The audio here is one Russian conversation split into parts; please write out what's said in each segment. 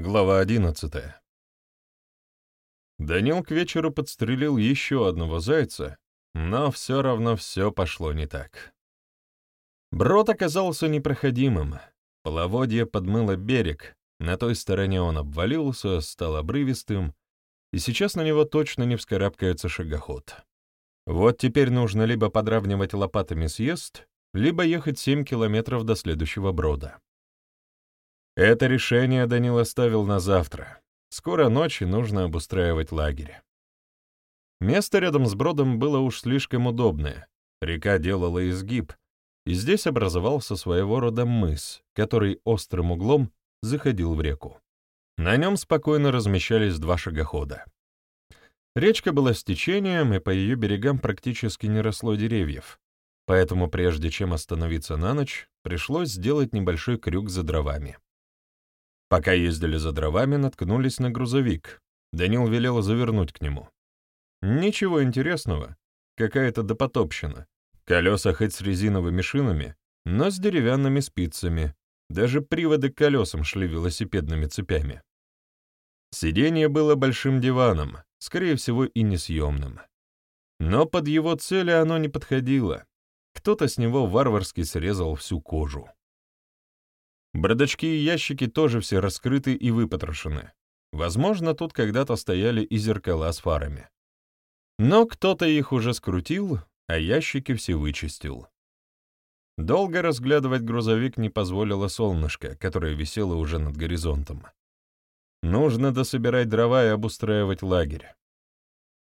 Глава одиннадцатая. Данил к вечеру подстрелил еще одного зайца, но все равно все пошло не так. Брод оказался непроходимым. Половодье подмыло берег, на той стороне он обвалился, стал обрывистым, и сейчас на него точно не вскарабкается шагоход. Вот теперь нужно либо подравнивать лопатами съезд, либо ехать семь километров до следующего брода. Это решение Данил оставил на завтра. Скоро ночи нужно обустраивать лагерь. Место рядом с бродом было уж слишком удобное. Река делала изгиб, и здесь образовался своего рода мыс, который острым углом заходил в реку. На нем спокойно размещались два шагохода. Речка была с течением, и по ее берегам практически не росло деревьев, поэтому прежде чем остановиться на ночь, пришлось сделать небольшой крюк за дровами. Пока ездили за дровами, наткнулись на грузовик. Данил велел завернуть к нему. Ничего интересного. Какая-то допотопщина. Колеса хоть с резиновыми шинами, но с деревянными спицами. Даже приводы к колесам шли велосипедными цепями. Сиденье было большим диваном, скорее всего, и несъемным. Но под его цели оно не подходило. Кто-то с него варварски срезал всю кожу. Бардачки и ящики тоже все раскрыты и выпотрошены. Возможно, тут когда-то стояли и зеркала с фарами. Но кто-то их уже скрутил, а ящики все вычистил. Долго разглядывать грузовик не позволило солнышко, которое висело уже над горизонтом. Нужно дособирать дрова и обустраивать лагерь.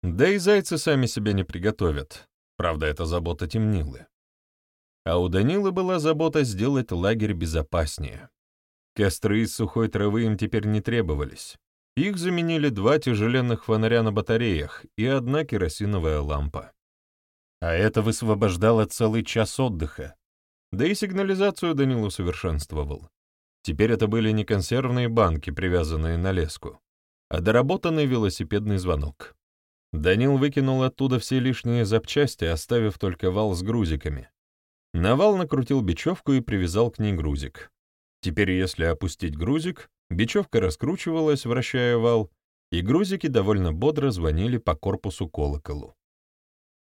Да и зайцы сами себя не приготовят. Правда, это забота темнилы. А у Данилы была забота сделать лагерь безопаснее. Костры из сухой травы им теперь не требовались. Их заменили два тяжеленных фонаря на батареях и одна керосиновая лампа. А это высвобождало целый час отдыха. Да и сигнализацию Данил усовершенствовал. Теперь это были не консервные банки, привязанные на леску, а доработанный велосипедный звонок. Данил выкинул оттуда все лишние запчасти, оставив только вал с грузиками. Навал накрутил бечевку и привязал к ней грузик. Теперь, если опустить грузик, бечевка раскручивалась, вращая вал, и грузики довольно бодро звонили по корпусу колоколу.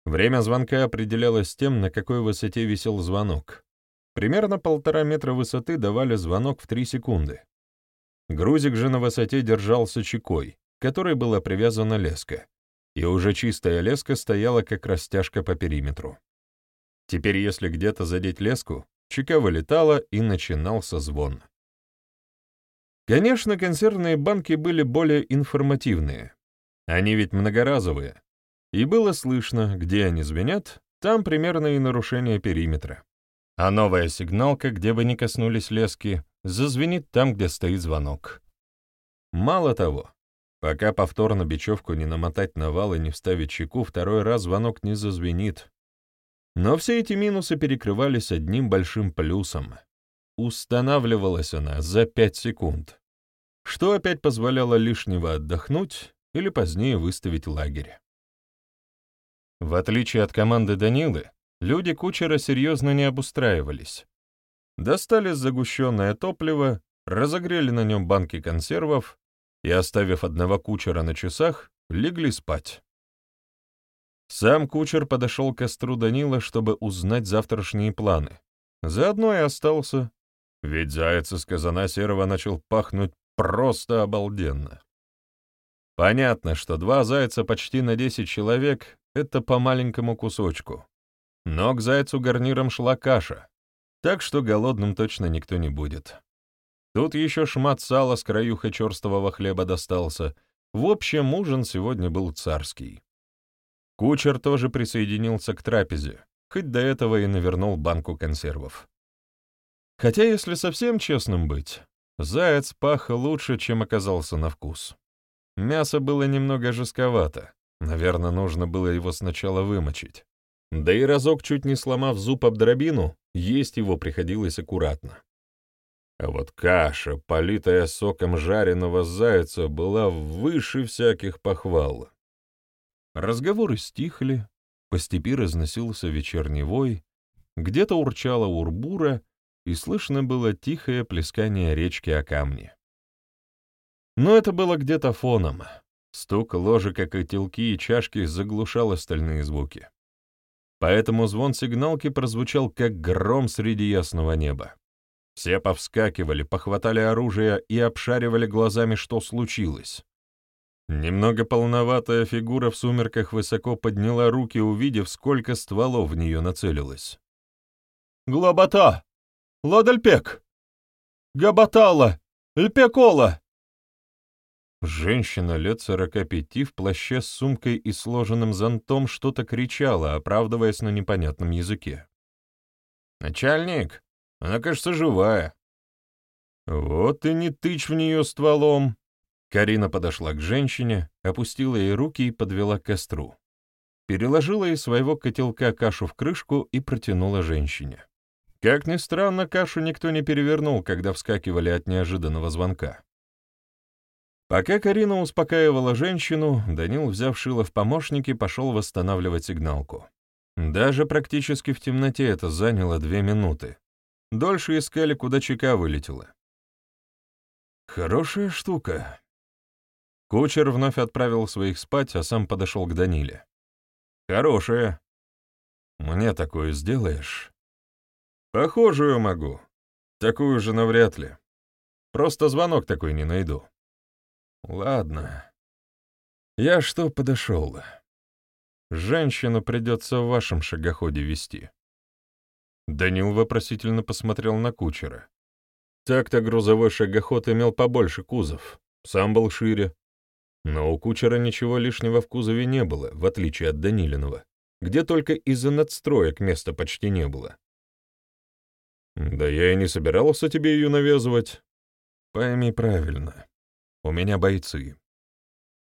Время звонка определялось тем, на какой высоте висел звонок. Примерно полтора метра высоты давали звонок в три секунды. Грузик же на высоте держался чекой, которой была привязана леска, и уже чистая леска стояла как растяжка по периметру. Теперь, если где-то задеть леску, чека вылетала и начинался звон. Конечно, консервные банки были более информативные. Они ведь многоразовые. И было слышно, где они звенят, там примерно и нарушение периметра. А новая сигналка, где бы ни коснулись лески, зазвенит там, где стоит звонок. Мало того, пока повторно бечевку не намотать на вал и не вставить чеку, второй раз звонок не зазвенит, но все эти минусы перекрывались одним большим плюсом. Устанавливалась она за пять секунд, что опять позволяло лишнего отдохнуть или позднее выставить лагерь. В отличие от команды Данилы, люди кучера серьезно не обустраивались. Достали загущенное топливо, разогрели на нем банки консервов и, оставив одного кучера на часах, легли спать. Сам кучер подошел к костру Данила, чтобы узнать завтрашние планы. Заодно и остался, ведь заяц из казана серого начал пахнуть просто обалденно. Понятно, что два зайца почти на десять человек — это по маленькому кусочку. Но к зайцу гарниром шла каша, так что голодным точно никто не будет. Тут еще шмат сала с краюха черствого хлеба достался. В общем, ужин сегодня был царский. Кучер тоже присоединился к трапезе, хоть до этого и навернул банку консервов. Хотя, если совсем честным быть, заяц пах лучше, чем оказался на вкус. Мясо было немного жестковато, наверное, нужно было его сначала вымочить. Да и разок, чуть не сломав зуб об дробину, есть его приходилось аккуратно. А вот каша, политая соком жареного зайца, была выше всяких похвал. Разговоры стихли, по степи разносился вечерний вой, где-то урчала урбура, и слышно было тихое плескание речки о камни. Но это было где-то фоном. Стук ложек о котелки и чашки заглушал остальные звуки. Поэтому звон сигналки прозвучал как гром среди ясного неба. Все повскакивали, похватали оружие и обшаривали глазами, что случилось. Немного полноватая фигура в сумерках высоко подняла руки, увидев, сколько стволов в нее нацелилось. «Глобота! Ладальпек! Габатала! Льпекола!» Женщина лет сорока пяти в плаще с сумкой и сложенным зонтом что-то кричала, оправдываясь на непонятном языке. «Начальник, она, кажется, живая». «Вот и не тычь в нее стволом!» Карина подошла к женщине, опустила ей руки и подвела к костру. Переложила из своего котелка кашу в крышку и протянула женщине. Как ни странно, кашу никто не перевернул, когда вскакивали от неожиданного звонка. Пока Карина успокаивала женщину, Данил, взяв шило в помощники, пошел восстанавливать сигналку. Даже практически в темноте это заняло две минуты. Дольше искали, куда чека вылетела. Хорошая штука. Кучер вновь отправил своих спать, а сам подошел к Даниле. Хорошая. Мне такое сделаешь? Похожую могу. Такую же навряд ли. Просто звонок такой не найду. Ладно. Я что, подошел? Женщину придется в вашем шагоходе вести. Данил вопросительно посмотрел на кучера. Так-то грузовой шагоход имел побольше кузов, сам был шире. Но у кучера ничего лишнего в кузове не было, в отличие от Данилинова, где только из-за надстроек места почти не было. Да я и не собирался тебе ее навязывать. Пойми правильно. У меня бойцы.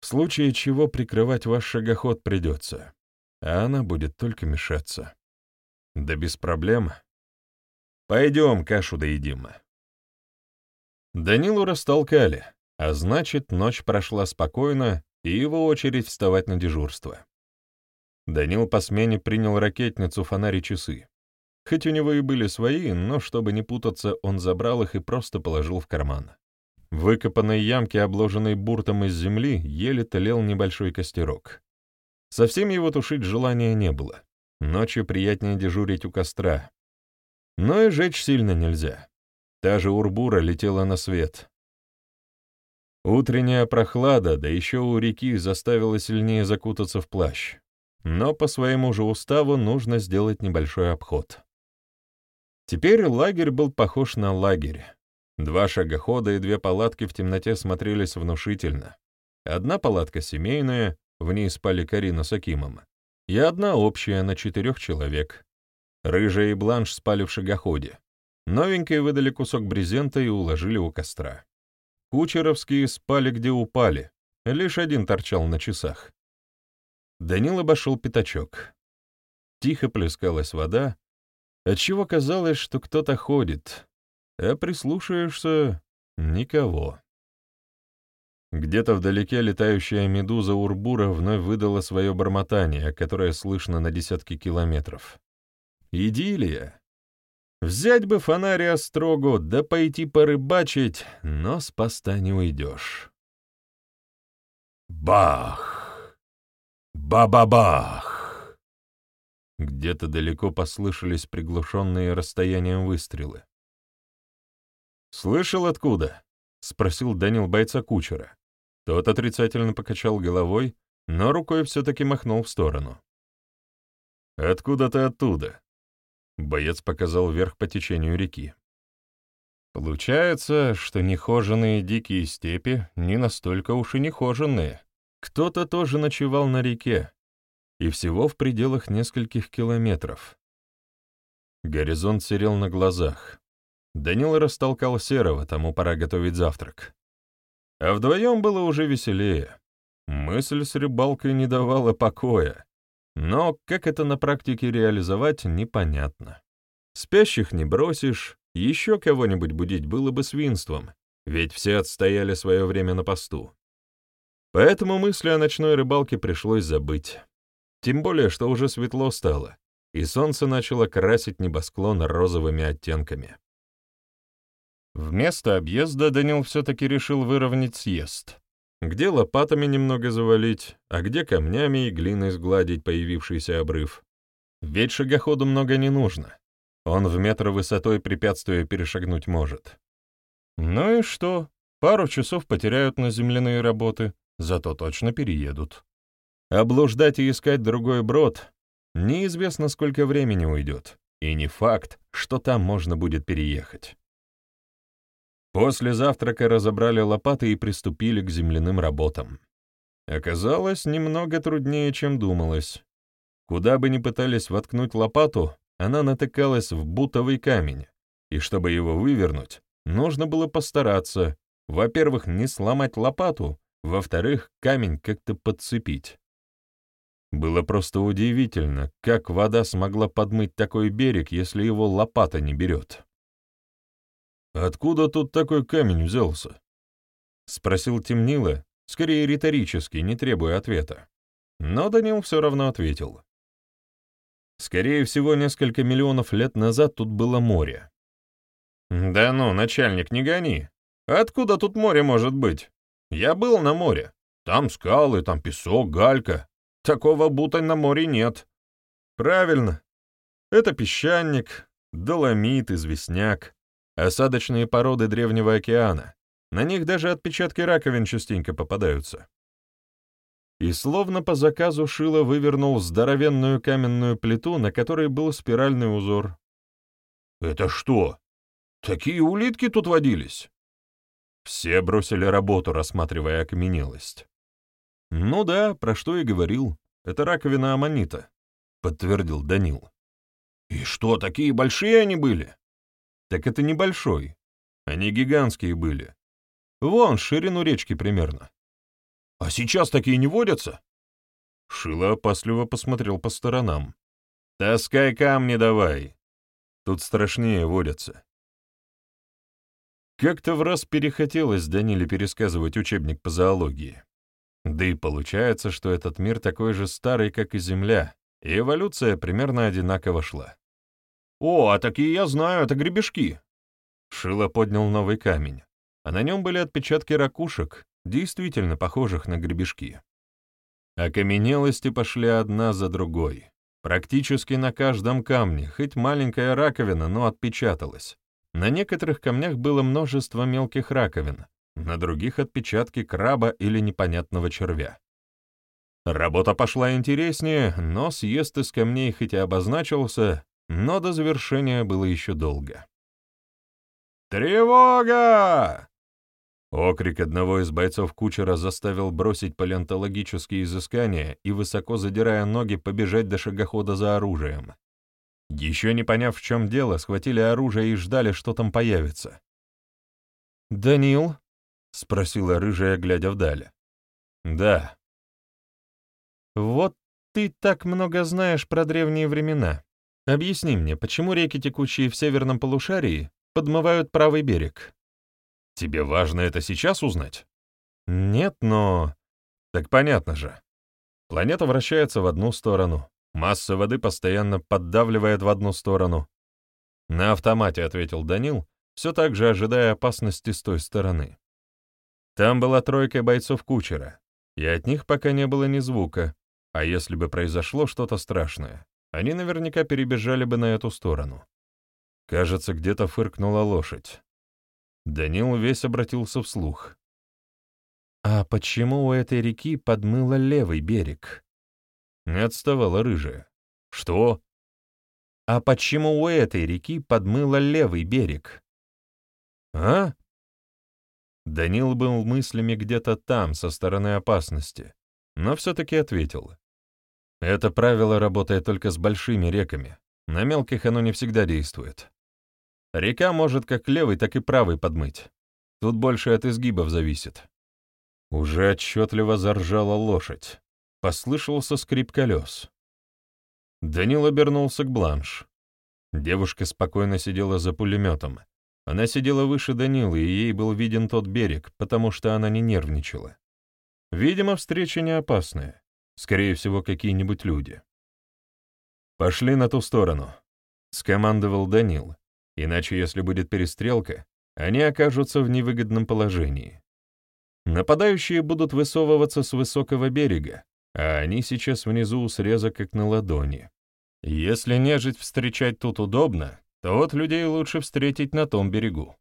В случае чего прикрывать ваш шагоход придется, а она будет только мешаться. Да без проблем. Пойдем, кашу доедим. Данилу растолкали, а значит, ночь прошла спокойно, и его очередь вставать на дежурство. Данил по смене принял ракетницу, фонарь и часы. Хоть у него и были свои, но чтобы не путаться, он забрал их и просто положил в карман. В выкопанной ямке, обложенной буртом из земли, еле тлел небольшой костерок. Совсем его тушить желания не было. Ночью приятнее дежурить у костра. Но и жечь сильно нельзя. Та же урбура летела на свет. Утренняя прохлада, да еще у реки, заставила сильнее закутаться в плащ. Но по своему же уставу нужно сделать небольшой обход. Теперь лагерь был похож на лагерь. Два шагохода и две палатки в темноте смотрелись внушительно. Одна палатка семейная, в ней спали Карина с Акимом, и одна общая на четырех человек. Рыжая и Бланш спали в шагоходе. Новенькие выдали кусок брезента и уложили у костра. Кучеровские спали где упали, лишь один торчал на часах. Данил обошел пятачок. Тихо плескалась вода, отчего казалось, что кто-то ходит, а прислушаешься — никого. Где-то вдалеке летающая медуза Урбура вновь выдала свое бормотание, которое слышно на десятки километров. Идиллия. Взять бы фонарь острогу, да пойти порыбачить, но с поста не уйдешь. Бах! Ба-ба-бах! Где-то далеко послышались приглушенные расстоянием выстрелы. «Слышал откуда?» — спросил Данил бойца кучера. Тот отрицательно покачал головой, но рукой все-таки махнул в сторону. «Откуда ты оттуда?» Боец показал вверх по течению реки. Получается, что нехоженные дикие степи не настолько уж и нехоженные. Кто-то тоже ночевал на реке, и всего в пределах нескольких километров. Горизонт серел на глазах. Данил растолкал Серого, тому пора готовить завтрак. А вдвоем было уже веселее. Мысль с рыбалкой не давала покоя. Но как это на практике реализовать, непонятно. Спящих не бросишь, еще кого-нибудь будить было бы свинством, ведь все отстояли свое время на посту. Поэтому мысли о ночной рыбалке пришлось забыть. Тем более, что уже светло стало, и солнце начало красить небосклон розовыми оттенками. Вместо объезда Данил все-таки решил выровнять съезд. Где лопатами немного завалить, а где камнями и глиной сгладить появившийся обрыв. Ведь шагоходу много не нужно. Он в метр высотой препятствия перешагнуть может. Ну и что? Пару часов потеряют на земляные работы, зато точно переедут. Облуждать и искать другой брод неизвестно, сколько времени уйдет, и не факт, что там можно будет переехать. После завтрака разобрали лопаты и приступили к земляным работам. Оказалось, немного труднее, чем думалось. Куда бы ни пытались воткнуть лопату, она натыкалась в бутовый камень, и чтобы его вывернуть, нужно было постараться, во-первых, не сломать лопату, во-вторых, камень как-то подцепить. Было просто удивительно, как вода смогла подмыть такой берег, если его лопата не берет. «Откуда тут такой камень взялся?» — спросил Темнила, скорее риторически, не требуя ответа. Но Данил все равно ответил. Скорее всего, несколько миллионов лет назад тут было море. «Да ну, начальник, не гони. Откуда тут море может быть? Я был на море. Там скалы, там песок, галька. Такого будто на море нет». «Правильно. Это песчаник, доломит, известняк. Осадочные породы Древнего океана. На них даже отпечатки раковин частенько попадаются. И словно по заказу Шила вывернул здоровенную каменную плиту, на которой был спиральный узор. «Это что? Такие улитки тут водились?» Все бросили работу, рассматривая окаменелость. «Ну да, про что и говорил. Это раковина аммонита», — подтвердил Данил. «И что, такие большие они были?» Так это небольшой. Они гигантские были. Вон, ширину речки примерно. А сейчас такие не водятся? Шило опасливо посмотрел по сторонам. «Таскай камни давай. Тут страшнее водятся». Как-то в раз перехотелось Даниле пересказывать учебник по зоологии. Да и получается, что этот мир такой же старый, как и Земля, и эволюция примерно одинаково шла. «О, а такие я знаю, это гребешки!» Шило поднял новый камень, а на нем были отпечатки ракушек, действительно похожих на гребешки. Окаменелости пошли одна за другой. Практически на каждом камне, хоть маленькая раковина, но отпечаталась. На некоторых камнях было множество мелких раковин, на других — отпечатки краба или непонятного червя. Работа пошла интереснее, но съезд из камней хоть и обозначился, но до завершения было еще долго. «Тревога!» Окрик одного из бойцов кучера заставил бросить палеонтологические изыскания и, высоко задирая ноги, побежать до шагохода за оружием. Еще не поняв, в чем дело, схватили оружие и ждали, что там появится. «Данил?» — спросила рыжая, глядя вдаль. «Да». «Вот ты так много знаешь про древние времена. Объясни мне, почему реки, текущие в северном полушарии, подмывают правый берег? Тебе важно это сейчас узнать? Нет, но... Так понятно же. Планета вращается в одну сторону, масса воды постоянно поддавливает в одну сторону. На автомате ответил Данил, все так же ожидая опасности с той стороны. Там была тройка бойцов кучера, и от них пока не было ни звука, а если бы произошло что-то страшное, они наверняка перебежали бы на эту сторону. Кажется, где-то фыркнула лошадь. Данил весь обратился вслух. «А почему у этой реки подмыло левый берег?» Не отставала рыжая. «Что?» «А почему у этой реки подмыло левый берег?» «А?» Данил был мыслями где-то там, со стороны опасности, но все-таки ответил. Это правило работает только с большими реками. На мелких оно не всегда действует. Река может как левый, так и правый подмыть. Тут больше от изгибов зависит. Уже отчетливо заржала лошадь. Послышался скрип колес. Данил обернулся к Бланш. Девушка спокойно сидела за пулеметом. Она сидела выше Данилы, и ей был виден тот берег, потому что она не нервничала. Видимо, встреча не опасная. Скорее всего, какие-нибудь люди. «Пошли на ту сторону», — скомандовал Данил. «Иначе, если будет перестрелка, они окажутся в невыгодном положении. Нападающие будут высовываться с высокого берега, а они сейчас внизу у среза как на ладони. Если нежить встречать тут удобно, то вот людей лучше встретить на том берегу.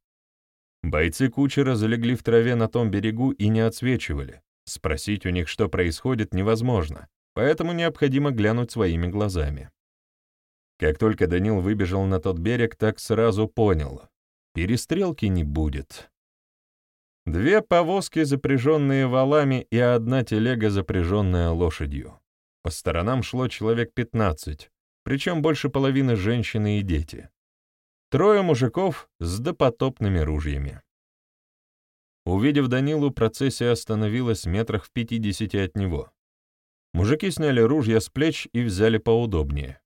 Бойцы кучера залегли в траве на том берегу и не отсвечивали. Спросить у них, что происходит, невозможно, поэтому необходимо глянуть своими глазами. Как только Данил выбежал на тот берег, так сразу понял — перестрелки не будет. Две повозки, запряженные валами, и одна телега, запряженная лошадью. По сторонам шло человек пятнадцать, причем больше половины женщины и дети. Трое мужиков с допотопными ружьями. Увидев Данилу, процессия остановилась метрах в пятидесяти от него. Мужики сняли ружья с плеч и взяли поудобнее.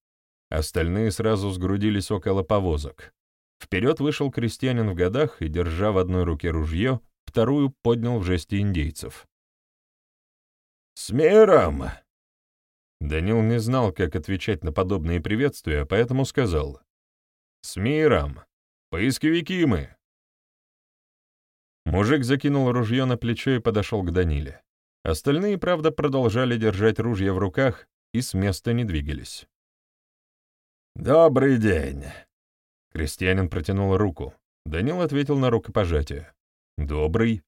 Остальные сразу сгрудились около повозок. Вперед вышел крестьянин в годах и, держа в одной руке ружье, вторую поднял в жесте индейцев. «С миром!» Данил не знал, как отвечать на подобные приветствия, поэтому сказал. «С миром! Поисковики мы!» Мужик закинул ружье на плечо и подошел к Даниле. Остальные, правда, продолжали держать ружья в руках и с места не двигались. «Добрый день!» Крестьянин протянул руку. Данил ответил на рукопожатие. «Добрый».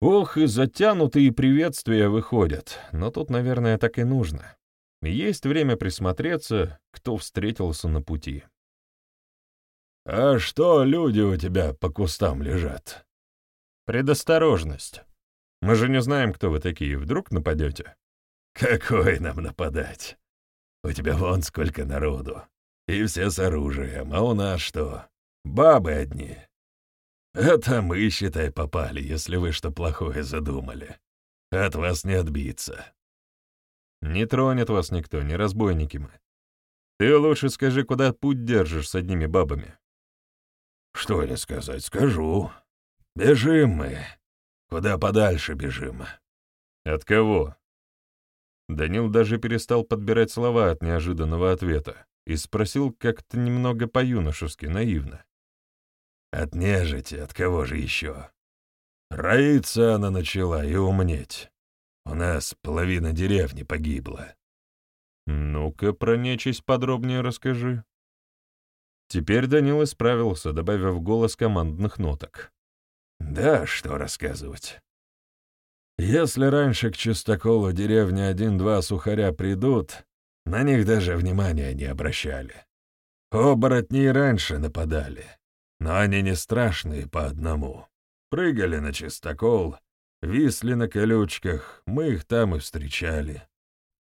Ох, и затянутые приветствия выходят, но тут, наверное, так и нужно. Есть время присмотреться, кто встретился на пути. «А что люди у тебя по кустам лежат?» «Предосторожность. Мы же не знаем, кто вы такие. Вдруг нападете?» «Какой нам нападать? У тебя вон сколько народу. И все с оружием, а у нас что? Бабы одни. Это мы, считай, попали, если вы что плохое задумали. От вас не отбиться. Не тронет вас никто, не разбойники мы. Ты лучше скажи, куда путь держишь с одними бабами. Что не сказать, скажу. Бежим мы. Куда подальше бежим. От кого? Данил даже перестал подбирать слова от неожиданного ответа и спросил как-то немного по-юношески, наивно. «От нежити, от кого же еще? Роиться она начала и умнеть. У нас половина деревни погибла». «Ну-ка, про нечисть подробнее расскажи». Теперь Данил исправился, добавив голос командных ноток. «Да, что рассказывать. Если раньше к чистоколу деревни один-два сухаря придут, на них даже внимания не обращали. Оборотни и раньше нападали, но они не страшные по одному. Прыгали на чистокол, висли на колючках, мы их там и встречали.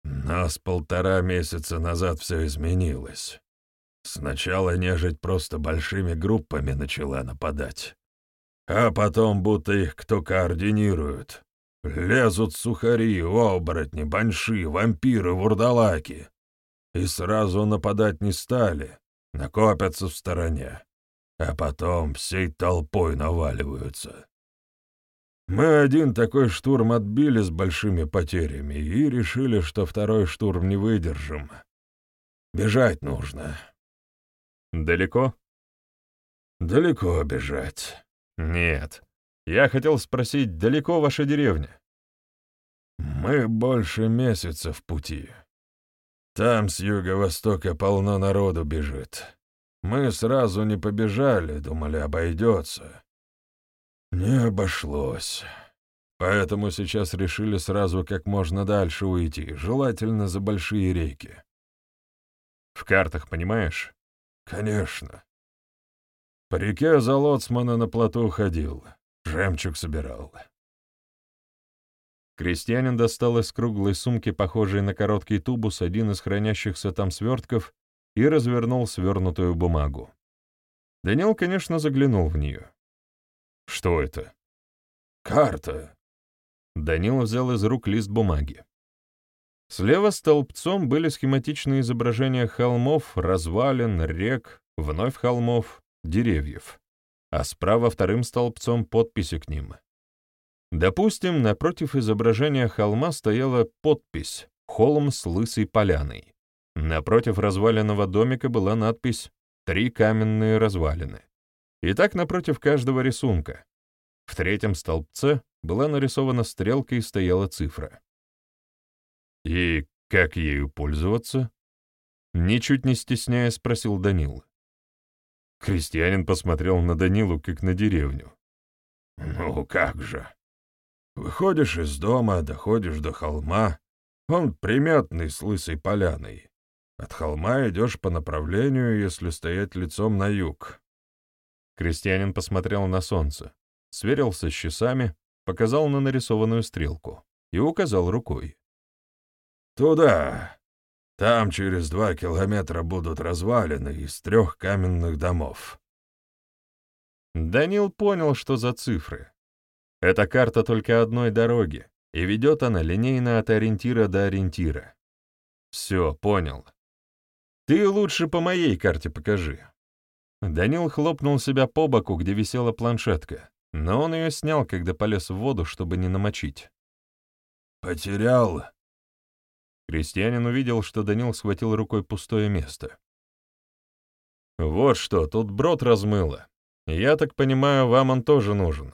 Но с полтора месяца назад все изменилось. Сначала нежить просто большими группами начала нападать. А потом будто их кто координирует, Лезут сухари, оборотни, банши, вампиры, вурдалаки. И сразу нападать не стали, накопятся в стороне, а потом всей толпой наваливаются. Мы один такой штурм отбили с большими потерями и решили, что второй штурм не выдержим. Бежать нужно. Далеко? Далеко бежать. Нет. Я хотел спросить, далеко ваша деревня? Мы больше месяца в пути. Там с юго-востока полно народу бежит. Мы сразу не побежали, думали, обойдется. Не обошлось. Поэтому сейчас решили сразу как можно дальше уйти, желательно за большие реки. В картах, понимаешь? Конечно. По реке за лоцмана на плоту ходил. Жемчуг собирал. Крестьянин достал из круглой сумки, похожей на короткий тубус, один из хранящихся там свертков и развернул свернутую бумагу. Данил, конечно, заглянул в нее. «Что это?» «Карта». Данил взял из рук лист бумаги. Слева столбцом были схематичные изображения холмов, развалин, рек, вновь холмов, деревьев а справа вторым столбцом подписи к ним. Допустим, напротив изображения холма стояла подпись «Холм с лысой поляной». Напротив разваленного домика была надпись «Три каменные развалины». И так напротив каждого рисунка. В третьем столбце была нарисована стрелка и стояла цифра. «И как ею пользоваться?» Ничуть не стесняясь, спросил Данил. Крестьянин посмотрел на Данилу, как на деревню. «Ну, как же. Выходишь из дома, доходишь до холма. Он приметный с лысой поляной. От холма идешь по направлению, если стоять лицом на юг». Крестьянин посмотрел на солнце, сверился с часами, показал на нарисованную стрелку и указал рукой. «Туда. Там через два километра будут развалины из трех каменных домов». Данил понял, что за цифры. Это карта только одной дороги, и ведет она линейно от ориентира до ориентира. Все, понял. Ты лучше по моей карте покажи. Данил хлопнул себя по боку, где висела планшетка, но он ее снял, когда полез в воду, чтобы не намочить. «Потерял», Крестьянин увидел, что Данил схватил рукой пустое место. «Вот что, тут брод размыло. Я так понимаю, вам он тоже нужен.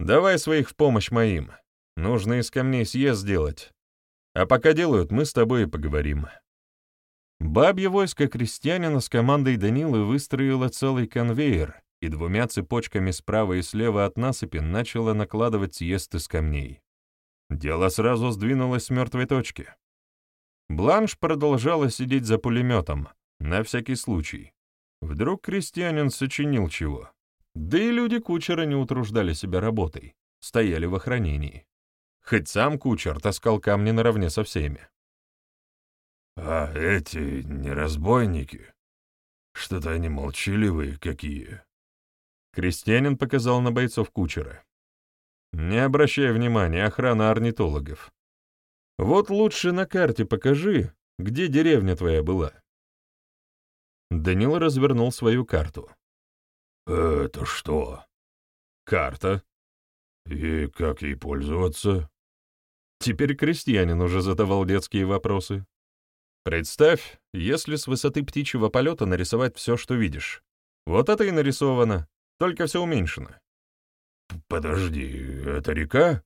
Давай своих в помощь моим. Нужно из камней съезд сделать. А пока делают, мы с тобой и поговорим». Бабье войско крестьянина с командой Данилы выстроило целый конвейер и двумя цепочками справа и слева от насыпи начало накладывать съезд из камней. Дело сразу сдвинулось с мертвой точки. Бланш продолжала сидеть за пулеметом, на всякий случай. Вдруг крестьянин сочинил чего. Да и люди кучера не утруждали себя работой, стояли в охранении. Хоть сам кучер таскал камни наравне со всеми. «А эти не разбойники? Что-то они молчаливые какие». Крестьянин показал на бойцов кучера. «Не обращай внимания, охрана орнитологов. Вот лучше на карте покажи, где деревня твоя была. Данил развернул свою карту. «Это что?» «Карта». «И как ей пользоваться?» Теперь крестьянин уже задавал детские вопросы. Представь, если с высоты птичьего полета нарисовать все, что видишь. Вот это и нарисовано, только все уменьшено. «Подожди, это река?»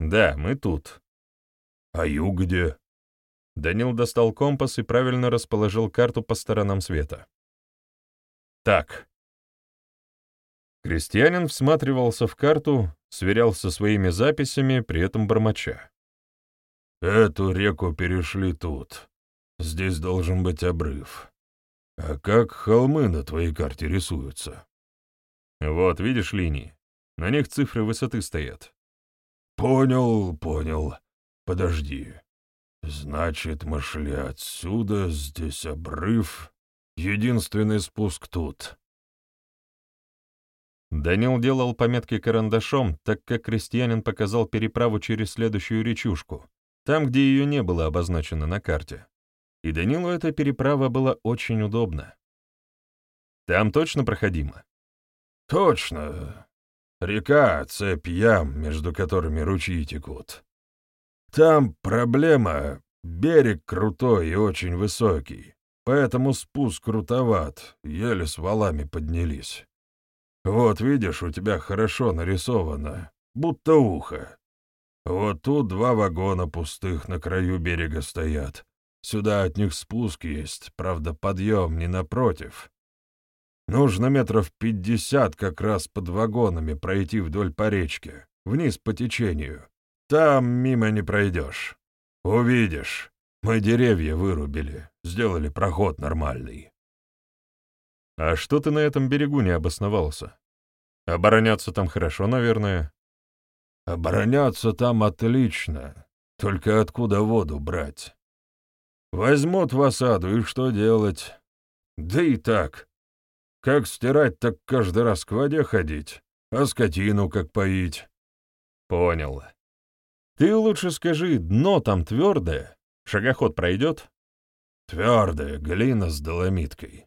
«Да, мы тут. «А юг где?» Данил достал компас и правильно расположил карту по сторонам света. «Так». Крестьянин всматривался в карту, сверялся своими записями, при этом бормоча. «Эту реку перешли тут. Здесь должен быть обрыв. А как холмы на твоей карте рисуются?» «Вот, видишь линии? На них цифры высоты стоят». «Понял, понял. Подожди. Значит, мы шли отсюда, здесь обрыв. Единственный спуск тут. Данил делал пометки карандашом, так как крестьянин показал переправу через следующую речушку, там, где ее не было обозначено на карте. И Данилу эта переправа была очень удобна. Там точно проходимо? Точно. Река, цепь ям, между которыми ручьи текут. Там проблема, берег крутой и очень высокий, поэтому спуск крутоват, еле с валами поднялись. Вот видишь, у тебя хорошо нарисовано, будто ухо. Вот тут два вагона пустых на краю берега стоят. Сюда от них спуск есть, правда, подъем не напротив. Нужно метров пятьдесят как раз под вагонами пройти вдоль по речке, вниз по течению. Там мимо не пройдешь. Увидишь. Мы деревья вырубили, сделали проход нормальный. А что ты на этом берегу не обосновался? Обороняться там хорошо, наверное. Обороняться там отлично. Только откуда воду брать? Возьмут в осаду, и что делать? Да и так. Как стирать, так каждый раз к воде ходить, а скотину как поить. Понял. Ты лучше скажи, дно там твердое? Шагоход пройдет? Твердое, глина с доломиткой.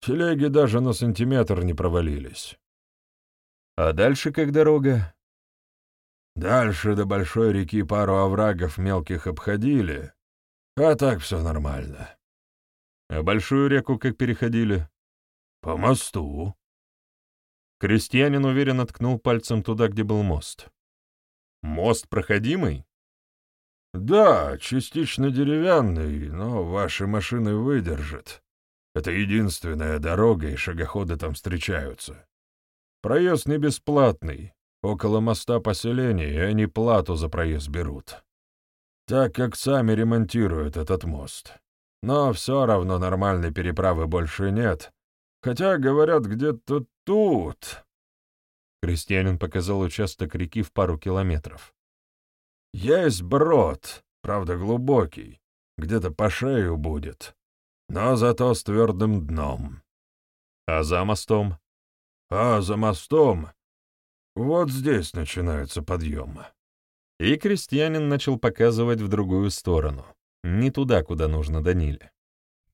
Телеги даже на сантиметр не провалились. А дальше как дорога? Дальше до большой реки пару оврагов мелких обходили, а так все нормально. А большую реку как переходили? По мосту. Крестьянин уверенно ткнул пальцем туда, где был мост. «Мост проходимый?» «Да, частично деревянный, но ваши машины выдержат. Это единственная дорога, и шагоходы там встречаются. Проезд не бесплатный. Около моста поселения, и они плату за проезд берут. Так как сами ремонтируют этот мост. Но все равно нормальной переправы больше нет. Хотя, говорят, где-то тут...» Крестьянин показал участок реки в пару километров. «Есть брод, правда глубокий, где-то по шею будет, но зато с твердым дном». «А за мостом?» «А за мостом вот здесь начинается подъем». И крестьянин начал показывать в другую сторону, не туда, куда нужно Даниле.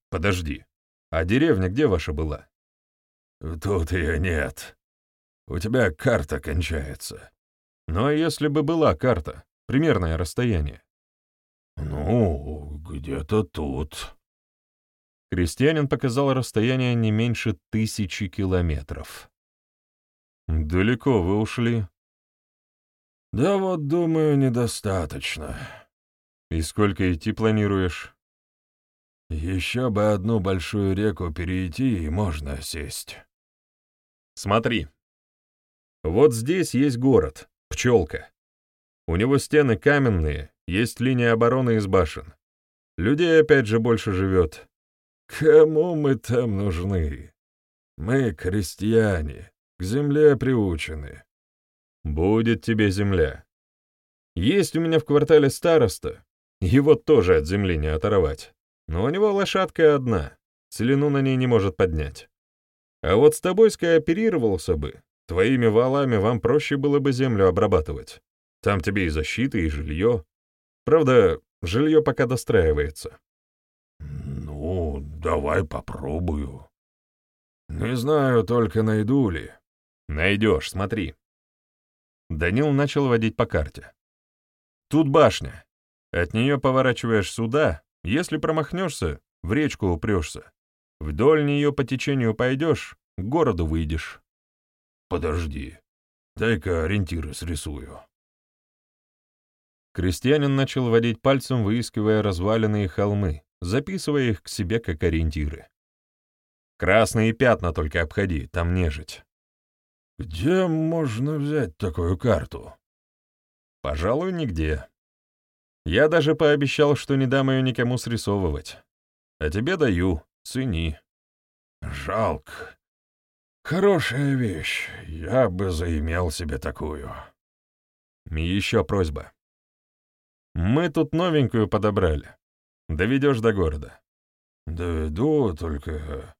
«Подожди, а деревня где ваша была?» «Тут ее нет. У тебя карта кончается». «Ну а если бы была карта, примерное расстояние?» «Ну, где-то тут». Крестьянин показал расстояние не меньше тысячи километров. «Далеко вы ушли?» «Да вот, думаю, недостаточно». «И сколько идти планируешь?» «Еще бы одну большую реку перейти, и можно сесть». «Смотри. Вот здесь есть город, Пчелка. У него стены каменные, есть линия обороны из башен. Людей опять же больше живет. Кому мы там нужны? Мы крестьяне, к земле приучены. Будет тебе земля. Есть у меня в квартале староста, его тоже от земли не оторвать. Но у него лошадка одна, целину на ней не может поднять. А вот с тобой скооперировался бы, твоими валами вам проще было бы землю обрабатывать. Там тебе и защита, и жилье. Правда, жилье пока достраивается. Ну, давай попробую. Не знаю, только найду ли. Найдешь, смотри. Данил начал водить по карте. Тут башня. От нее поворачиваешь сюда, если промахнешься, в речку упрешься. Вдоль нее по течению пойдешь, к городу выйдешь. Подожди, дай-ка ориентиры срисую. Крестьянин начал водить пальцем, выискивая разваленные холмы, записывая их к себе как ориентиры. Красные пятна только обходи, там нежить. Где можно взять такую карту? Пожалуй, нигде. Я даже пообещал, что не дам ее никому срисовывать. А тебе даю, цени. Жалко. Хорошая вещь. Я бы заимел себе такую. Еще просьба. Мы тут новенькую подобрали. Доведешь до города. Доведу, только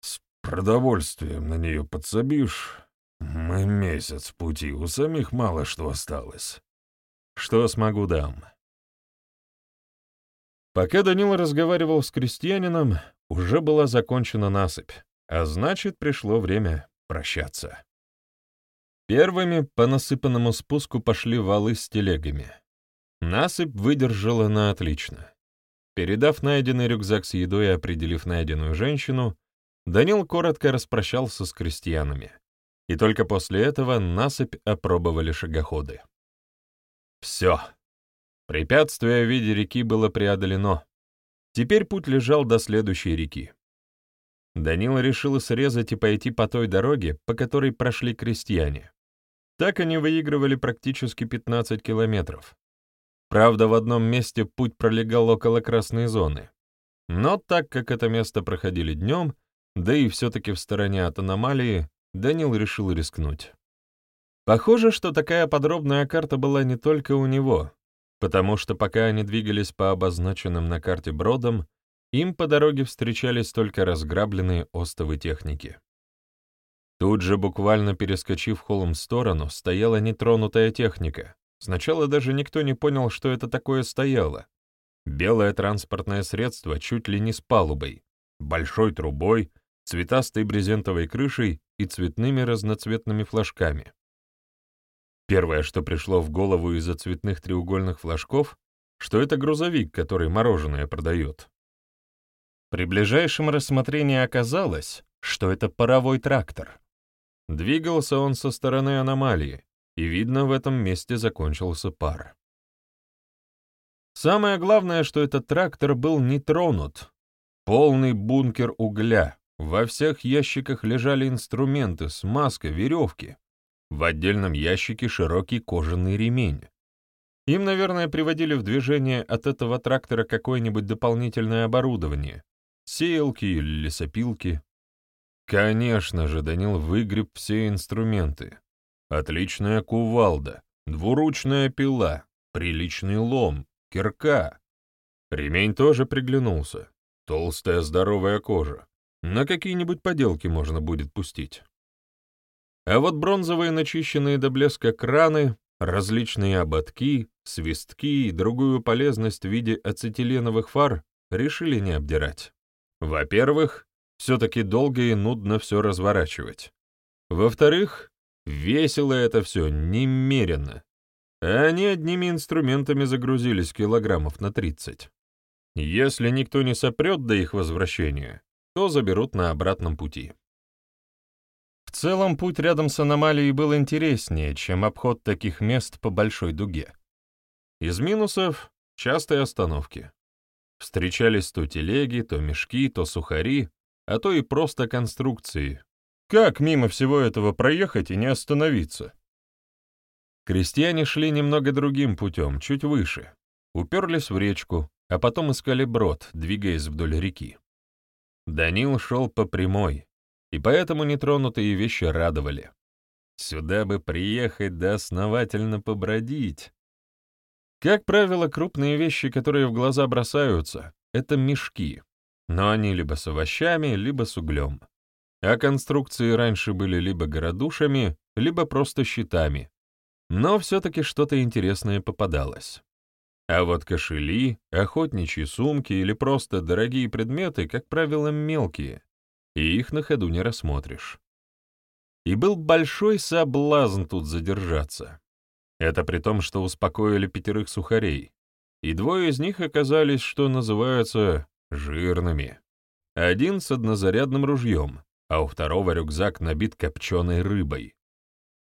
с продовольствием на нее подсобишь. Мы месяц пути, у самих мало что осталось. Что смогу дам. Пока Данил разговаривал с крестьянином, уже была закончена насыпь, а значит, пришло время прощаться. Первыми по насыпанному спуску пошли валы с телегами. Насыпь выдержала на отлично. Передав найденный рюкзак с едой и определив найденную женщину, Данил коротко распрощался с крестьянами и только после этого насыпь опробовали шагоходы. Все. Препятствие в виде реки было преодолено. Теперь путь лежал до следующей реки. Данила решил срезать и пойти по той дороге, по которой прошли крестьяне. Так они выигрывали практически 15 километров. Правда, в одном месте путь пролегал около красной зоны. Но так как это место проходили днем, да и все-таки в стороне от аномалии, Данил решил рискнуть. Похоже, что такая подробная карта была не только у него, потому что пока они двигались по обозначенным на карте бродам, им по дороге встречались только разграбленные остовы техники. Тут же, буквально перескочив холм в сторону, стояла нетронутая техника. Сначала даже никто не понял, что это такое стояло. Белое транспортное средство чуть ли не с палубой, большой трубой, цветастой брезентовой крышей и цветными разноцветными флажками. Первое, что пришло в голову из-за цветных треугольных флажков, что это грузовик, который мороженое продает. При ближайшем рассмотрении оказалось, что это паровой трактор. Двигался он со стороны аномалии, и, видно, в этом месте закончился пар. Самое главное, что этот трактор был не тронут. Полный бункер угля. Во всех ящиках лежали инструменты, смазка, веревки. В отдельном ящике широкий кожаный ремень. Им, наверное, приводили в движение от этого трактора какое-нибудь дополнительное оборудование. Сеялки или лесопилки. Конечно же, Данил выгреб все инструменты. Отличная кувалда, двуручная пила, приличный лом, кирка. Ремень тоже приглянулся. Толстая здоровая кожа. На какие-нибудь поделки можно будет пустить. А вот бронзовые начищенные до блеска краны, различные ободки, свистки и другую полезность в виде ацетиленовых фар решили не обдирать. Во-первых, все-таки долго и нудно все разворачивать. Во-вторых, весело это все немерено. Они одними инструментами загрузились килограммов на 30. Если никто не сопрет до их возвращения, то заберут на обратном пути. В целом, путь рядом с аномалией был интереснее, чем обход таких мест по большой дуге. Из минусов — частые остановки. Встречались то телеги, то мешки, то сухари, а то и просто конструкции. Как мимо всего этого проехать и не остановиться? Крестьяне шли немного другим путем, чуть выше. Уперлись в речку, а потом искали брод, двигаясь вдоль реки. Данил шел по прямой, и поэтому нетронутые вещи радовали. Сюда бы приехать да основательно побродить. Как правило, крупные вещи, которые в глаза бросаются, — это мешки, но они либо с овощами, либо с углем. А конструкции раньше были либо городушами, либо просто щитами. Но все-таки что-то интересное попадалось. А вот кошели, охотничьи сумки или просто дорогие предметы, как правило, мелкие, и их на ходу не рассмотришь. И был большой соблазн тут задержаться. Это при том, что успокоили пятерых сухарей, и двое из них оказались, что называется, жирными. Один с однозарядным ружьем, а у второго рюкзак набит копченой рыбой.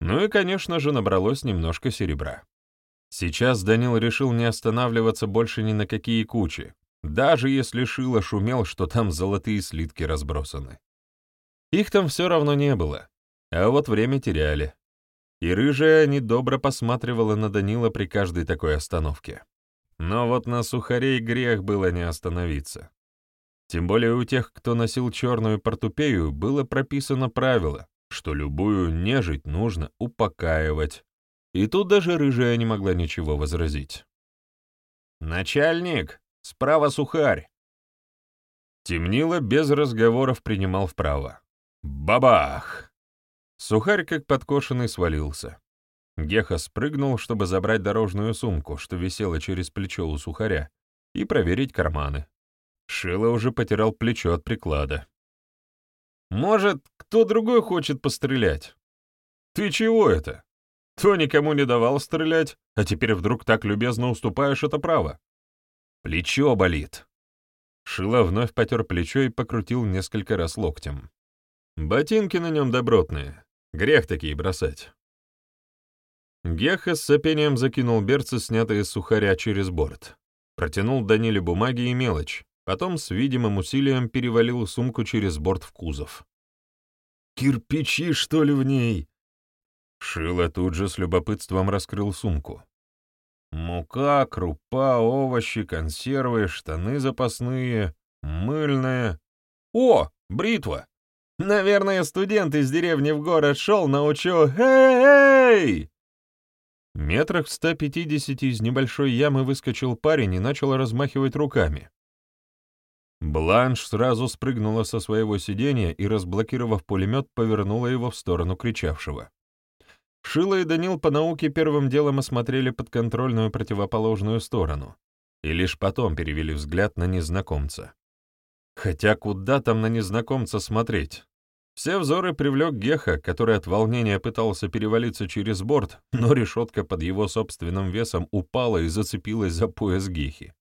Ну и, конечно же, набралось немножко серебра. Сейчас Данил решил не останавливаться больше ни на какие кучи, даже если Шило шумел, что там золотые слитки разбросаны. Их там все равно не было, а вот время теряли. И рыжая недобро посматривала на Данила при каждой такой остановке. Но вот на сухарей грех было не остановиться. Тем более у тех, кто носил черную портупею, было прописано правило, что любую нежить нужно упокаивать, и тут даже рыжая не могла ничего возразить. «Начальник, справа сухарь!» Темнило, без разговоров принимал вправо. Бабах! Сухарь, как подкошенный, свалился. Геха спрыгнул, чтобы забрать дорожную сумку, что висела через плечо у сухаря, и проверить карманы. Шило уже потирал плечо от приклада. «Может, кто другой хочет пострелять?» «Ты чего это?» То никому не давал стрелять, а теперь вдруг так любезно уступаешь это право. Плечо болит. Шила вновь потер плечо и покрутил несколько раз локтем. Ботинки на нем добротные. Грех такие бросать. Геха с сопением закинул берцы, снятые с сухаря через борт. Протянул Даниле бумаги и мелочь, потом с видимым усилием перевалил сумку через борт в кузов. «Кирпичи, что ли, в ней?» Шило тут же с любопытством раскрыл сумку. Мука, крупа, овощи, консервы, штаны запасные, мыльная. О, бритва! Наверное, студент из деревни в город шел на учё. Эй! Метрах в 150 из небольшой ямы выскочил парень и начал размахивать руками. Бланш сразу спрыгнула со своего сиденья и, разблокировав пулемет, повернула его в сторону кричавшего. Шила и Данил по науке первым делом осмотрели подконтрольную противоположную сторону и лишь потом перевели взгляд на незнакомца. Хотя куда там на незнакомца смотреть? Все взоры привлек Геха, который от волнения пытался перевалиться через борт, но решетка под его собственным весом упала и зацепилась за пояс Гехи.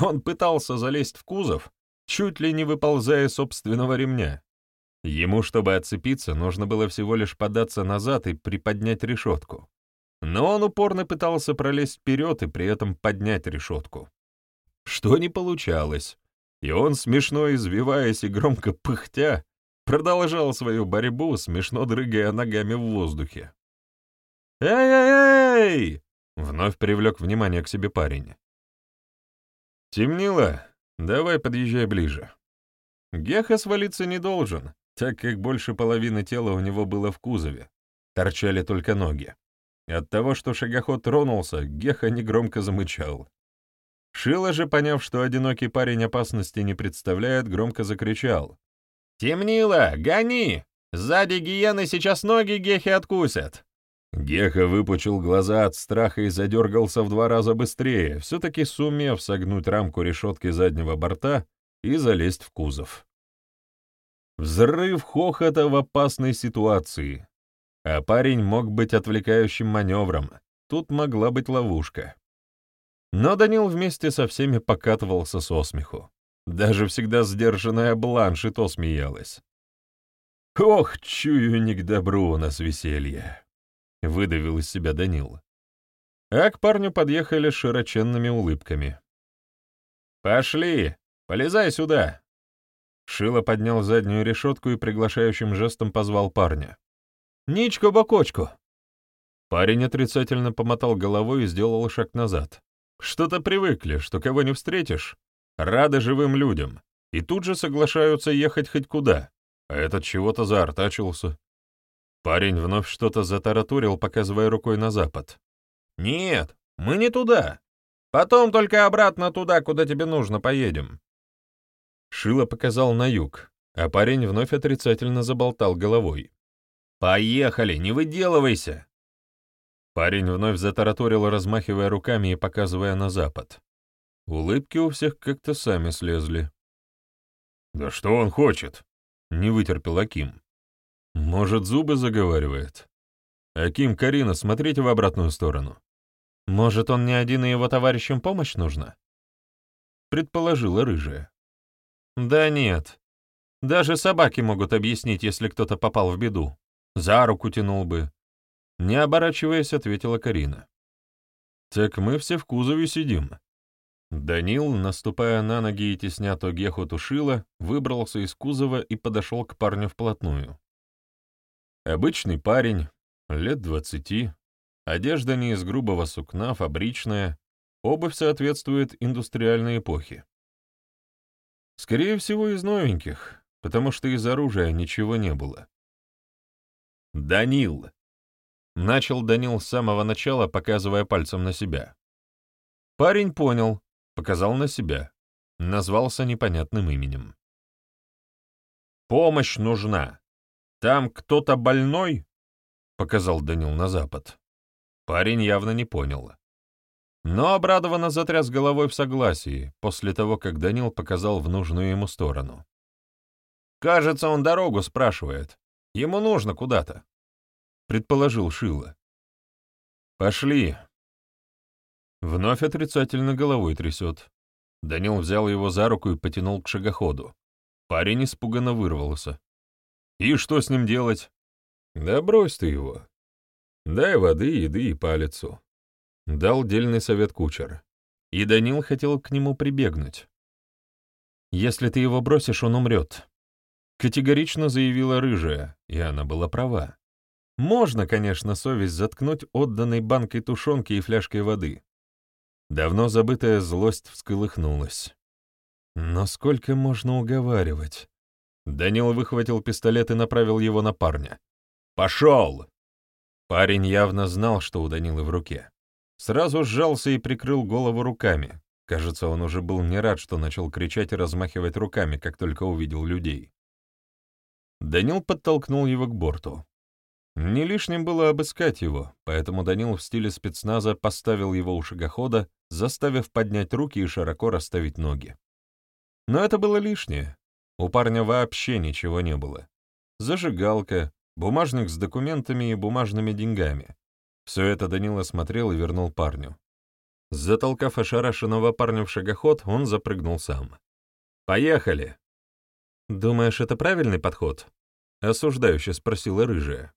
Он пытался залезть в кузов, чуть ли не выползая собственного ремня. Ему, чтобы отцепиться, нужно было всего лишь податься назад и приподнять решетку. Но он упорно пытался пролезть вперед и при этом поднять решетку. Что не получалось, и он, смешно извиваясь и громко пыхтя, продолжал свою борьбу, смешно дрыгая ногами в воздухе. «Эй-эй-эй!» — вновь привлек внимание к себе парень. «Темнело. Давай подъезжай ближе». Геха свалиться не должен, так как больше половины тела у него было в кузове, торчали только ноги. От того, что шагоход тронулся, Геха негромко замычал. Шила же, поняв, что одинокий парень опасности не представляет, громко закричал. «Темнило! Гони! Сзади гиены сейчас ноги Гехи откусят!» Геха выпучил глаза от страха и задергался в два раза быстрее, все-таки сумев согнуть рамку решетки заднего борта и залезть в кузов. Взрыв хохота в опасной ситуации. А парень мог быть отвлекающим маневром. Тут могла быть ловушка. Но Данил вместе со всеми покатывался со смеху. Даже всегда сдержанная Бланш и то смеялась. «Ох, чую не к добру у нас веселье!» — выдавил из себя Данил. А к парню подъехали широченными улыбками. «Пошли! Полезай сюда!» Шило поднял заднюю решетку и приглашающим жестом позвал парня. «Ничко-бокочку!» Парень отрицательно помотал головой и сделал шаг назад. «Что-то привыкли, что кого не встретишь. Рады живым людям. И тут же соглашаются ехать хоть куда. А этот чего-то заортачился». Парень вновь что-то затараторил, показывая рукой на запад. «Нет, мы не туда. Потом только обратно туда, куда тебе нужно, поедем». Шило показал на юг, а парень вновь отрицательно заболтал головой. «Поехали, не выделывайся!» Парень вновь затараторил, размахивая руками и показывая на запад. Улыбки у всех как-то сами слезли. «Да что он хочет?» — не вытерпел Аким. «Может, зубы заговаривает?» «Аким, Карина, смотрите в обратную сторону». «Может, он не один, и его товарищам помощь нужна?» Предположила рыжая. «Да нет. Даже собаки могут объяснить, если кто-то попал в беду. За руку тянул бы. Не оборачиваясь, ответила Карина. Так мы все в кузове сидим. Данил, наступая на ноги и тесня то геху тушила, выбрался из кузова и подошел к парню вплотную. Обычный парень, лет двадцати, одежда не из грубого сукна, фабричная, обувь соответствует индустриальной эпохе. Скорее всего, из новеньких, потому что из оружия ничего не было. «Данил!» — начал Данил с самого начала, показывая пальцем на себя. Парень понял, показал на себя, назвался непонятным именем. «Помощь нужна. Там кто-то больной?» — показал Данил на запад. Парень явно не понял. Но обрадованно затряс головой в согласии, после того, как Данил показал в нужную ему сторону. «Кажется, он дорогу спрашивает. Ему нужно куда-то», — предположил Шила. «Пошли». Вновь отрицательно головой трясет. Данил взял его за руку и потянул к шагоходу. Парень испуганно вырвался. «И что с ним делать?» «Да брось ты его. Дай воды, еды и палицу», — дал дельный совет кучер. И Данил хотел к нему прибегнуть. «Если ты его бросишь, он умрет», Категорично заявила рыжая, и она была права. Можно, конечно, совесть заткнуть отданной банкой тушенки и фляжкой воды. Давно забытая злость всколыхнулась. Но сколько можно уговаривать? Данил выхватил пистолет и направил его на парня. «Пошел!» Парень явно знал, что у Данилы в руке. Сразу сжался и прикрыл голову руками. Кажется, он уже был не рад, что начал кричать и размахивать руками, как только увидел людей. Данил подтолкнул его к борту. Не лишним было обыскать его, поэтому Данил в стиле спецназа поставил его у шагохода, заставив поднять руки и широко расставить ноги. Но это было лишнее. У парня вообще ничего не было. Зажигалка, бумажник с документами и бумажными деньгами. Все это Данил осмотрел и вернул парню. Затолкав ошарашенного парня в шагоход, он запрыгнул сам. «Поехали!» «Думаешь, это правильный подход?» — осуждающе спросила рыжая.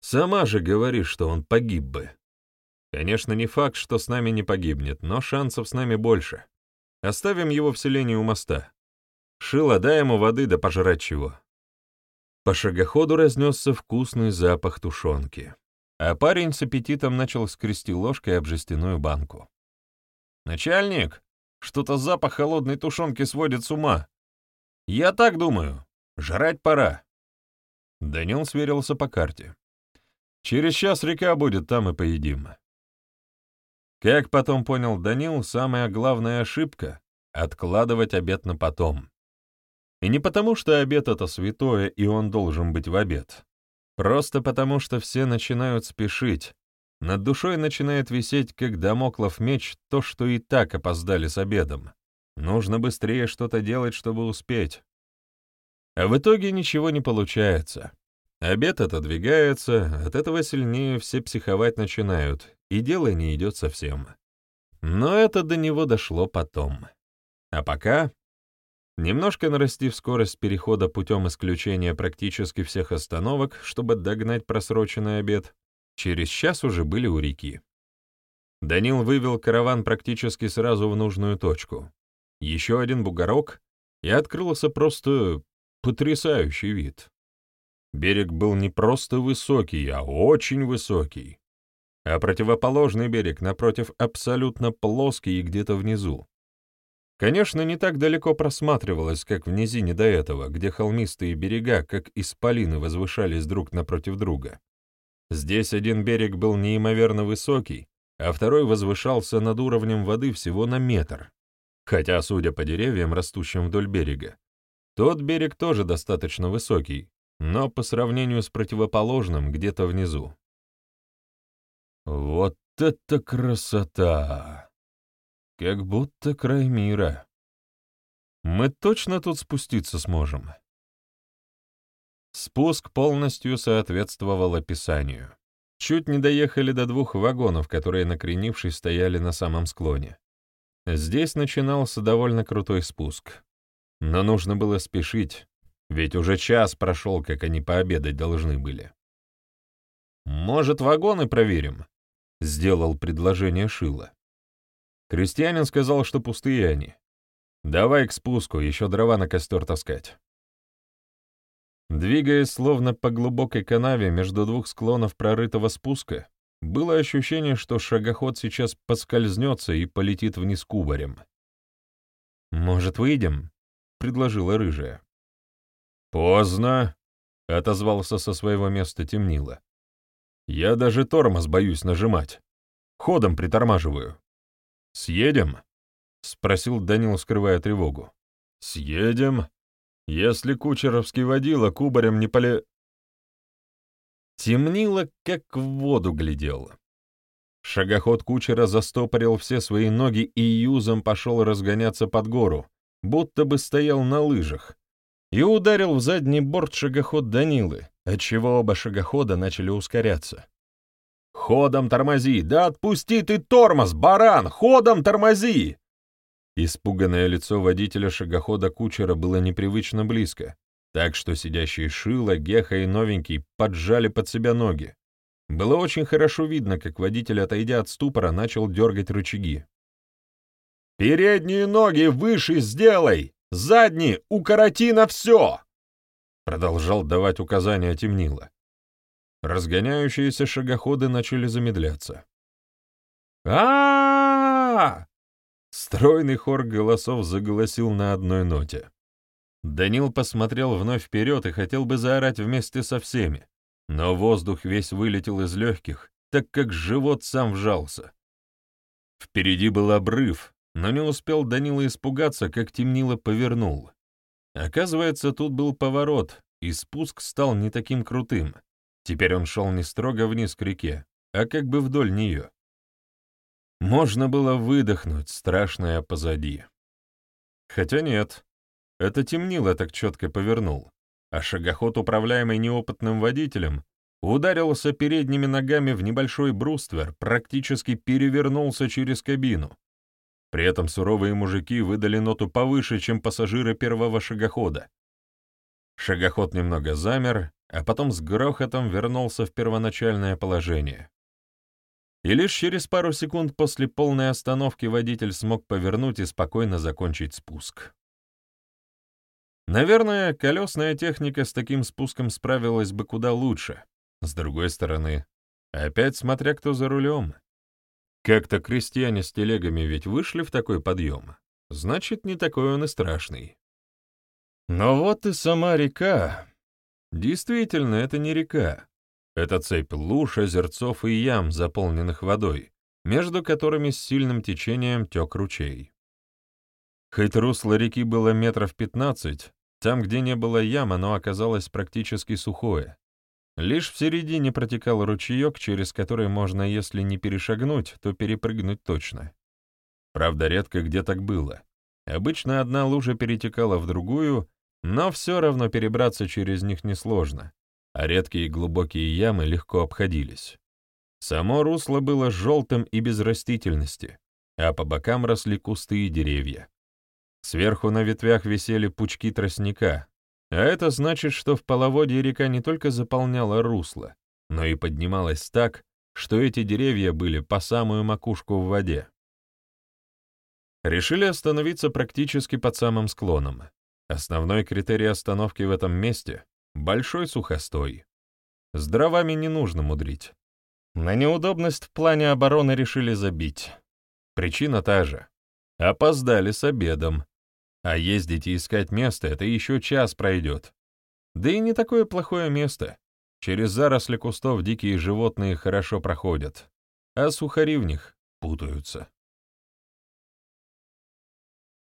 «Сама же говоришь, что он погиб бы. Конечно, не факт, что с нами не погибнет, но шансов с нами больше. Оставим его в селении у моста. Шила, дай ему воды да пожрать чего». По шагоходу разнесся вкусный запах тушенки, а парень с аппетитом начал скрести ложкой об жестяную банку. «Начальник, что-то запах холодной тушенки сводит с ума. Я так думаю. Жрать пора». Данил сверился по карте. «Через час река будет, там и поедим». Как потом понял Данил, самая главная ошибка — откладывать обед на потом. И не потому, что обед — это святое, и он должен быть в обед. Просто потому, что все начинают спешить. Над душой начинает висеть, как домоклов меч, то, что и так опоздали с обедом. Нужно быстрее что-то делать, чтобы успеть. А в итоге ничего не получается. Обед отодвигается, от этого сильнее все психовать начинают, и дело не идет совсем. Но это до него дошло потом. А пока, немножко нарастив скорость перехода путем исключения практически всех остановок, чтобы догнать просроченный обед, через час уже были у реки. Данил вывел караван практически сразу в нужную точку. Еще один бугорок, и открылся просто потрясающий вид. Берег был не просто высокий, а очень высокий а противоположный берег, напротив, абсолютно плоский и где-то внизу. Конечно, не так далеко просматривалось, как в низине до этого, где холмистые берега, как исполины, возвышались друг напротив друга. Здесь один берег был неимоверно высокий, а второй возвышался над уровнем воды всего на метр. Хотя, судя по деревьям, растущим вдоль берега, тот берег тоже достаточно высокий, но по сравнению с противоположным где-то внизу. Вот это красота! Как будто край мира. Мы точно тут спуститься сможем. Спуск полностью соответствовал описанию. Чуть не доехали до двух вагонов, которые, накренившись, стояли на самом склоне. Здесь начинался довольно крутой спуск. Но нужно было спешить, ведь уже час прошел, как они пообедать должны были. «Может, вагоны проверим?» — сделал предложение Шила. Крестьянин сказал, что пустые они. «Давай к спуску, еще дрова на костер таскать». Двигаясь словно по глубокой канаве между двух склонов прорытого спуска, было ощущение, что шагоход сейчас поскользнется и полетит вниз кубарем. «Может, выйдем?» — предложила рыжая. «Поздно», — отозвался со своего места темнило. Я даже тормоз боюсь нажимать. Ходом притормаживаю. «Съедем?» — спросил Данил, скрывая тревогу. «Съедем. Если кучеровский водила, кубарем не поле...» Темнило, как в воду глядел. Шагоход кучера застопорил все свои ноги и юзом пошел разгоняться под гору, будто бы стоял на лыжах, и ударил в задний борт шагоход Данилы, отчего оба шагохода начали ускоряться. «Ходом тормози! Да отпусти ты тормоз, баран! Ходом тормози!» Испуганное лицо водителя шагохода кучера было непривычно близко, так что сидящие Шила, Геха и Новенький поджали под себя ноги. Было очень хорошо видно, как водитель, отойдя от ступора, начал дергать рычаги. «Передние ноги выше сделай! Задние укороти на все!» Продолжал давать указания темнило. Разгоняющиеся шагоходы начали замедляться. а, Стройный хор голосов заголосил на одной ноте. Данил посмотрел вновь вперед и хотел бы заорать вместе со всеми, но воздух весь вылетел из легких, так как живот сам вжался. Впереди был обрыв, но не успел Данила испугаться, как темнило повернул. Оказывается, тут был поворот, и спуск стал не таким крутым. Теперь он шел не строго вниз к реке, а как бы вдоль нее. Можно было выдохнуть, страшное позади. Хотя нет, это темнило так четко повернул, а шагоход, управляемый неопытным водителем, ударился передними ногами в небольшой бруствер, практически перевернулся через кабину. При этом суровые мужики выдали ноту повыше, чем пассажиры первого шагохода. Шагоход немного замер, а потом с грохотом вернулся в первоначальное положение. И лишь через пару секунд после полной остановки водитель смог повернуть и спокойно закончить спуск. Наверное, колесная техника с таким спуском справилась бы куда лучше. С другой стороны, опять смотря кто за рулем. Как-то крестьяне с телегами ведь вышли в такой подъем. Значит, не такой он и страшный. Но вот и сама река. Действительно, это не река. Это цепь луж, озерцов и ям, заполненных водой, между которыми с сильным течением тек ручей. Хоть русло реки было метров пятнадцать, там, где не было ям, оно оказалось практически сухое. Лишь в середине протекал ручеек, через который можно, если не перешагнуть, то перепрыгнуть точно. Правда, редко где так было. Обычно одна лужа перетекала в другую, но все равно перебраться через них несложно, а редкие глубокие ямы легко обходились. Само русло было желтым и без растительности, а по бокам росли кусты и деревья. Сверху на ветвях висели пучки тростника, а это значит, что в половодье река не только заполняла русло, но и поднималась так, что эти деревья были по самую макушку в воде. Решили остановиться практически под самым склоном. Основной критерий остановки в этом месте — большой сухостой. С дровами не нужно мудрить. На неудобность в плане обороны решили забить. Причина та же. Опоздали с обедом. А ездить и искать место — это еще час пройдет. Да и не такое плохое место. Через заросли кустов дикие животные хорошо проходят, а сухари в них путаются.